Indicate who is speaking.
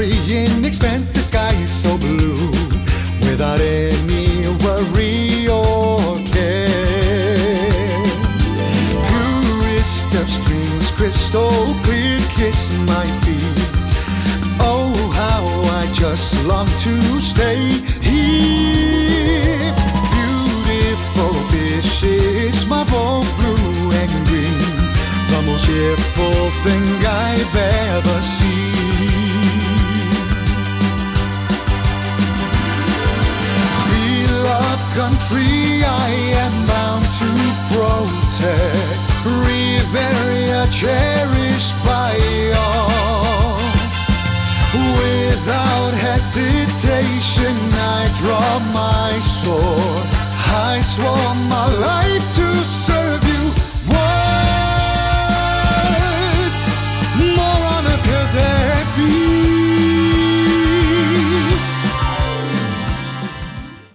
Speaker 1: free in expensive skies so blue, without any worry or care. Purest of streams, crystal clear, kiss my feet. Oh, how I just long to stay here. Beautiful fishes, my boat blue and green. The most cheerful thing I've ever seen. Country, I am bound to protect. Riveria cherished by all. Without hesitation, I draw my sword. I swore my life.